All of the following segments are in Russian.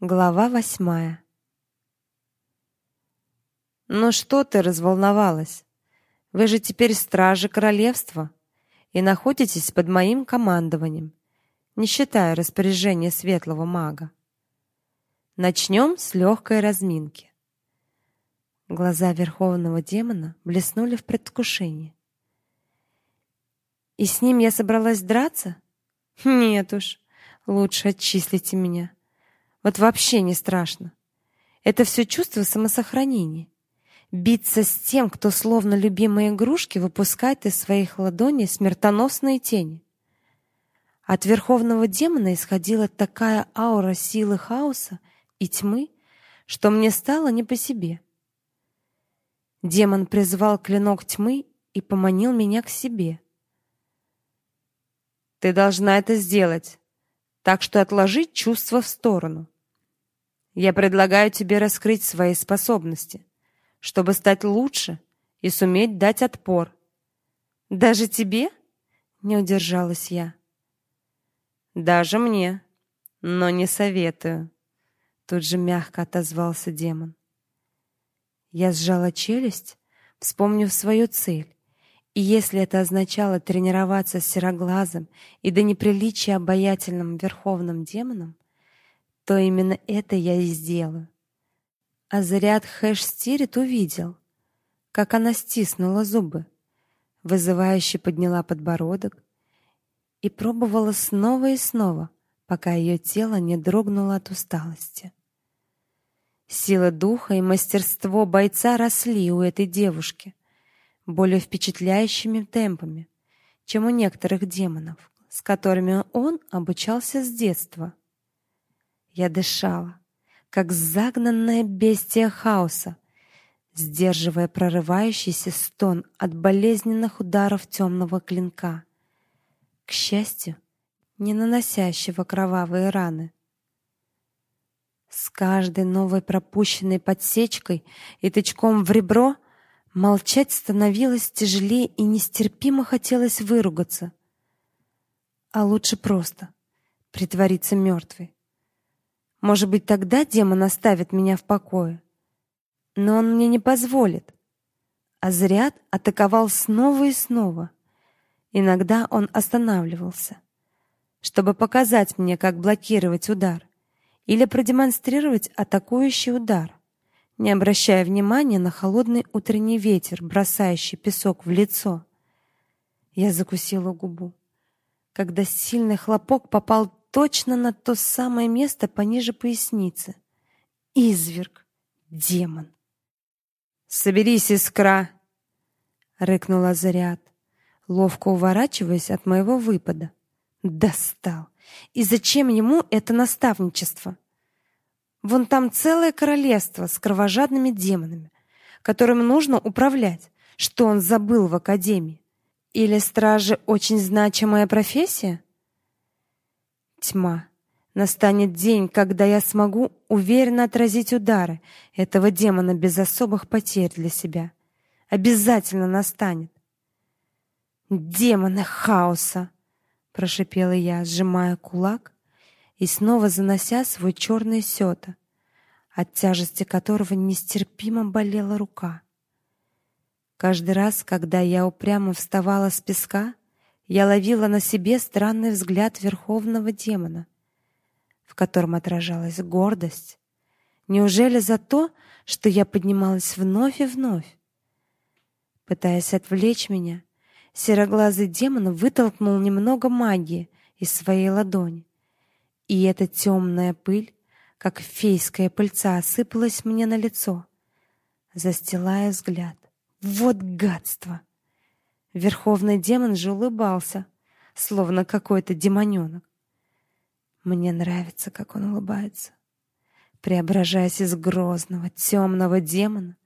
Глава восьмая. Ну что ты разволновалась? Вы же теперь стражи королевства и находитесь под моим командованием, не считая распоряжения светлого мага. Начнем с легкой разминки. Глаза верховного демона блеснули в предвкушении. И с ним я собралась драться? Нет уж, лучше отчислите меня. Вот вообще не страшно. Это все чувство самосохранения. Биться с тем, кто словно любимые игрушки выпускает из своих ладоней смертоносные тени. От верховного демона исходила такая аура силы хаоса и тьмы, что мне стало не по себе. Демон призвал клинок тьмы и поманил меня к себе. Ты должна это сделать, так что отложить чувства в сторону. Я предлагаю тебе раскрыть свои способности, чтобы стать лучше и суметь дать отпор. Даже тебе? Не удержалась я. Даже мне, но не советую. Тут же мягко отозвался демон. Я сжала челюсть, вспомнив свою цель. И если это означало тренироваться с сероглазым и до неприличия обаятельным верховным демоном, то именно это я и сделаю. А заряд Хэш Стирит увидел, как она стиснула зубы, вызывающе подняла подбородок и пробовала снова и снова, пока ее тело не дрогнуло от усталости. Сила духа и мастерство бойца росли у этой девушки более впечатляющими темпами, чем у некоторых демонов, с которыми он обучался с детства. Я дышала, как загнанная бестия хаоса, сдерживая прорывающийся стон от болезненных ударов темного клинка. К счастью, не наносящего кровавые раны. С каждой новой пропущенной подсечкой и тычком в ребро молчать становилось тяжелее и нестерпимо хотелось выругаться. А лучше просто притвориться мертвой. Может быть, тогда демон оставит меня в покое. Но он мне не позволит. А Азриат атаковал снова и снова. Иногда он останавливался, чтобы показать мне, как блокировать удар или продемонстрировать атакующий удар, не обращая внимания на холодный утренний ветер, бросающий песок в лицо. Я закусила губу, когда сильный хлопок попал точно на то самое место пониже поясницы. Изверг, демон. Соберись, искра, рыкнул Азариат, ловко уворачиваясь от моего выпада. Достал. И зачем ему это наставничество? Вон там целое королевство с кровожадными демонами, которым нужно управлять. Что он забыл в академии? Или стражи очень значимая профессия? Тьма. Настанет день, когда я смогу уверенно отразить удары этого демона без особых потерь для себя. Обязательно настанет. Демоны хаоса, прошипела я, сжимая кулак и снова занося свой черный сёта, от тяжести которого нестерпимо болела рука. Каждый раз, когда я упрямо вставала с песка, я ловила на себе странный взгляд верховного демона, в котором отражалась гордость. Неужели за то, что я поднималась вновь и вновь? Пытаясь отвлечь меня, сероглазый демон вытолкнул немного магии из своей ладони. И эта темная пыль, как фейская пыльца, осыпалась мне на лицо, застилая взгляд. Вот гадство! Верховный демон же улыбался, словно какой-то демоненок. Мне нравится, как он улыбается, преображаясь из грозного, темного демона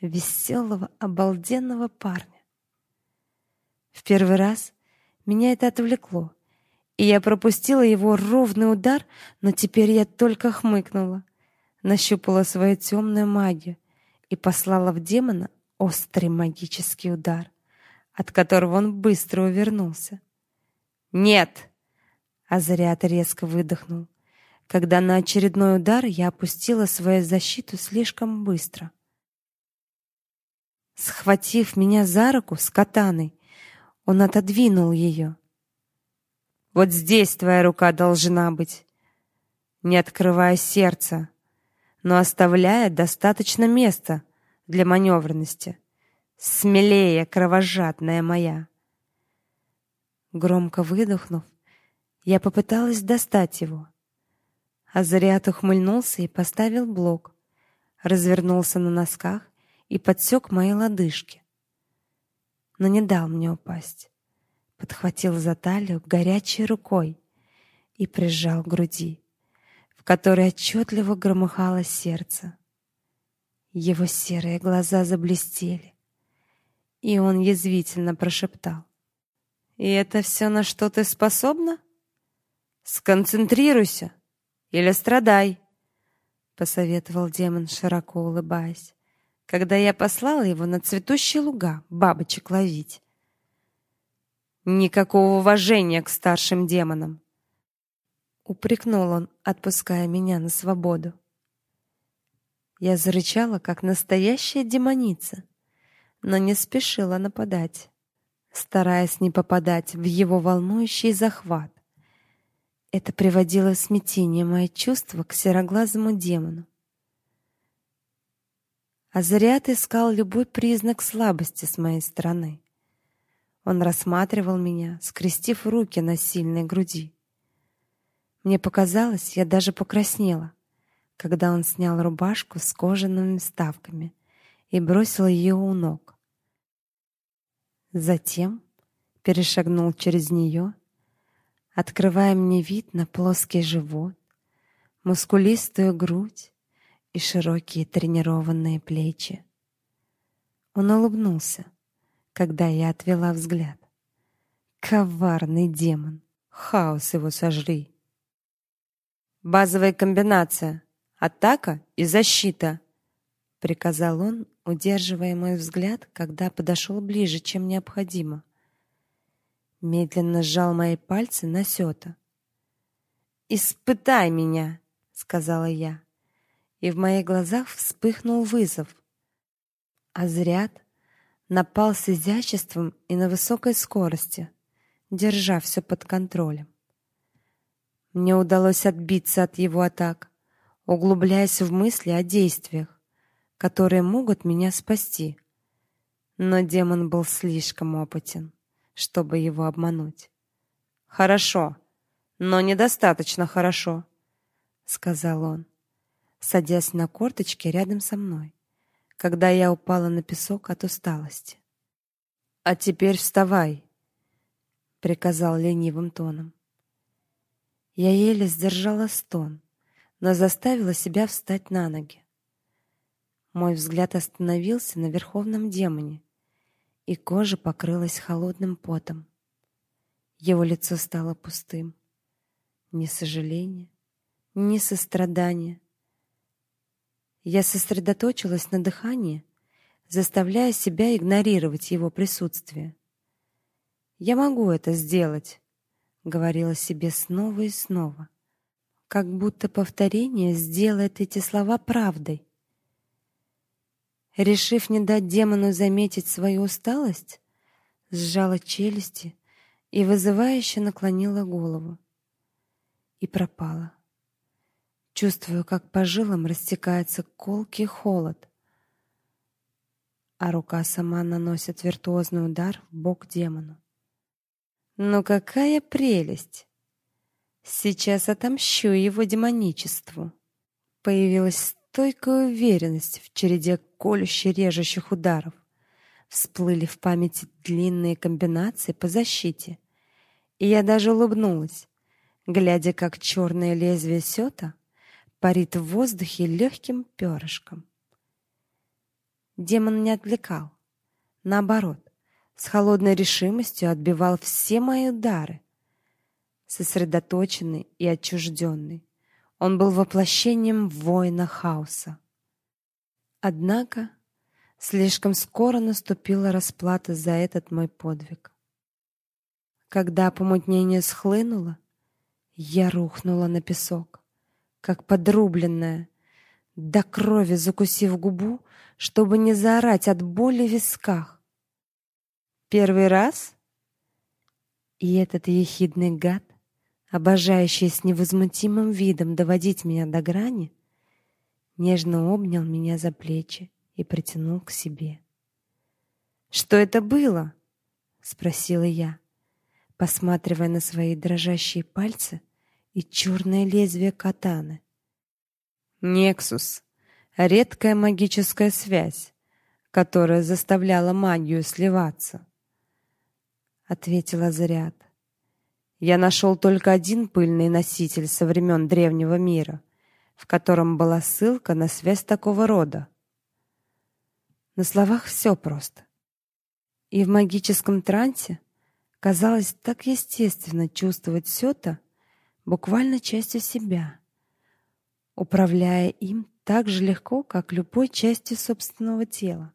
в веселого, обалденного парня. В первый раз меня это отвлекло, и я пропустила его ровный удар, но теперь я только хмыкнула, нащупала свою темную магию и послала в демона острый магический удар от которого он быстро увернулся. "Нет!" Азариат резко выдохнул, когда на очередной удар я опустила свою защиту слишком быстро. Схватив меня за руку с катаной, он отодвинул ее. Вот здесь твоя рука должна быть, не открывая сердца, но оставляя достаточно места для маневренности. Смелее, кровожадная моя. Громко выдохнув, я попыталась достать его. Азариат ухмыльнулся и поставил блок, развернулся на носках и подсек мои лодыжки. Но не дал мне упасть. Подхватил за талию горячей рукой и прижал к груди, в которой отчетливо громыхало сердце. Его серые глаза заблестели, и он язвительно прошептал: "И это все, на что ты способна? Сконцентрируйся или страдай", посоветовал демон, широко улыбаясь когда я послала его на цветущие луга бабочек ловить. Никакого уважения к старшим демонам. Упрекнул он, отпуская меня на свободу. Я зарычала, как настоящая демоница, но не спешила нападать, стараясь не попадать в его волнующий захват. Это приводило в смятение мои чувства к сероглазому демону. Азариат искал любой признак слабости с моей стороны. Он рассматривал меня, скрестив руки на сильной груди. Мне показалось, я даже покраснела, когда он снял рубашку с кожаными вставками и бросил ее у ног. Затем перешагнул через нее, открывая мне вид на плоский живот, мускулистую грудь и широкие тренированные плечи. Он улыбнулся, когда я отвела взгляд. Коварный демон. Хаос его сожри. Базовая комбинация: атака и защита, приказал он, удерживая мой взгляд, когда подошел ближе, чем необходимо. Медленно сжал мои пальцы на сёта. Испытай меня, сказала я и в моих глазах вспыхнул вызов. Азряд напал с изяществом и на высокой скорости, держа все под контролем. Мне удалось отбиться от его атак, углубляясь в мысли о действиях, которые могут меня спасти. Но демон был слишком опытен, чтобы его обмануть. Хорошо, но недостаточно хорошо, сказал он садясь на корточки рядом со мной, когда я упала на песок от усталости. А теперь вставай, приказал ленивым тоном. Я еле сдержала стон, но заставила себя встать на ноги. Мой взгляд остановился на верховном демоне, и кожа покрылась холодным потом. Его лицо стало пустым. Ни сожаления, ни сострадания, я сосредоточилась на дыхании, заставляя себя игнорировать его присутствие. Я могу это сделать, говорила себе снова и снова, как будто повторение сделает эти слова правдой. Решив не дать демону заметить свою усталость, сжала челюсти и вызывающе наклонила голову. И пропала. Чувствую, как по жилам растекается колкий холод, а рука сама наносит виртуозный удар в бок демону. Но какая прелесть! Сейчас отомщу его демоничеству. Появилась стойкая уверенность в череде колюще режущих ударов. Всплыли в памяти длинные комбинации по защите, и я даже улыбнулась, глядя, как черное лезвие сёта парит в воздухе легким перышком. Демон не отвлекал, наоборот, с холодной решимостью отбивал все мои удары. Сосредоточенный и отчужденный, он был воплощением воина хаоса. Однако слишком скоро наступила расплата за этот мой подвиг. Когда помутнение схлынуло, я рухнула на песок как подрубленная, до крови закусив губу, чтобы не заорать от боли в висках. Первый раз? И этот ехидный гад, обожающий с невозмутимым видом доводить меня до грани, нежно обнял меня за плечи и притянул к себе. Что это было? спросила я, посматривая на свои дрожащие пальцы и черное лезвие катаны. Нексус редкая магическая связь, которая заставляла магию сливаться, ответила Заряд. Я нашел только один пыльный носитель со времен древнего мира, в котором была ссылка на связь такого рода. На словах все просто. И в магическом трансе казалось так естественно чувствовать все то буквально частью себя, управляя им так же легко, как любой частью собственного тела.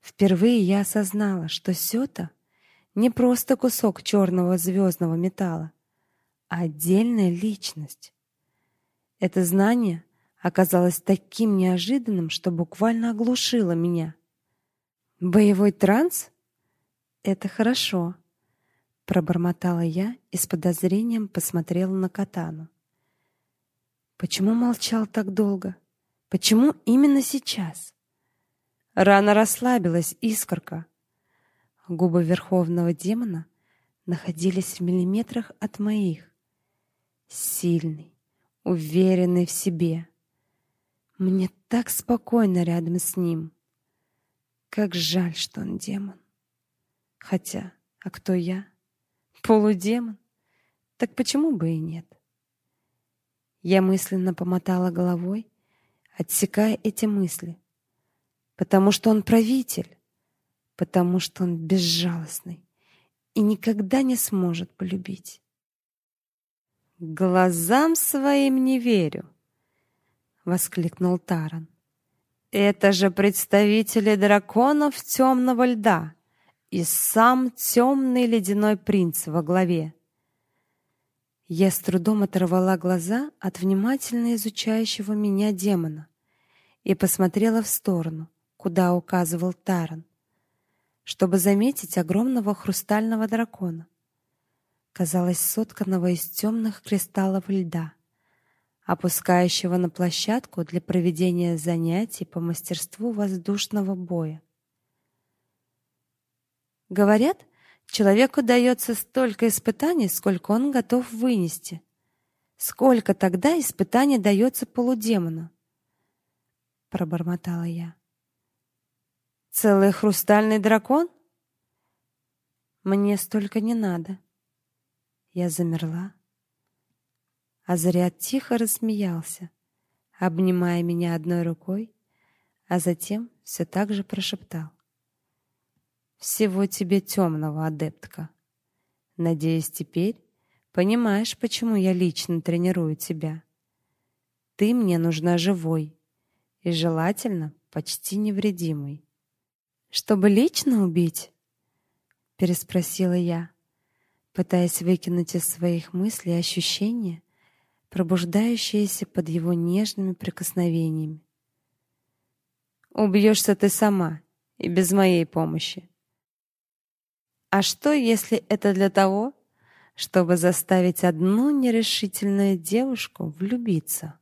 Впервые я осознала, что сёта не просто кусок черного звездного металла, а отдельная личность. Это знание оказалось таким неожиданным, что буквально оглушило меня. Боевой транс это хорошо, пробормотала я и с подозрением посмотрела на Катану. Почему молчал так долго? Почему именно сейчас? Рано расслабилась искорка. Губы верховного демона находились в миллиметрах от моих. Сильный, уверенный в себе. Мне так спокойно рядом с ним. Как жаль, что он демон. Хотя, а кто я? Полудемон. Так почему бы и нет? Я мысленно помотала головой, отсекая эти мысли. Потому что он правитель, потому что он безжалостный и никогда не сможет полюбить. Глазам своим не верю, воскликнул Таран. Это же представители драконов темного льда и сам темный ледяной принц во главе. Я с трудом оторвала глаза от внимательно изучающего меня демона и посмотрела в сторону, куда указывал Таран, чтобы заметить огромного хрустального дракона, казалось, сотканного из темных кристаллов льда, опускающего на площадку для проведения занятий по мастерству воздушного боя. Говорят, Человеку дается столько испытаний, сколько он готов вынести. Сколько тогда испытаний дается полудемону? пробормотала я. Целый хрустальный дракон? Мне столько не надо. Я замерла. А Заряд тихо рассмеялся, обнимая меня одной рукой, а затем все так же прошептал: всего тебе темного, адептка. Надеюсь, теперь понимаешь, почему я лично тренирую тебя. Ты мне нужна живой и желательно почти невредимой. Чтобы лично убить? переспросила я, пытаясь выкинуть из своих мыслей ощущения, пробуждающиеся под его нежными прикосновениями. Убьешься ты сама и без моей помощи. А что, если это для того, чтобы заставить одну нерешительную девушку влюбиться?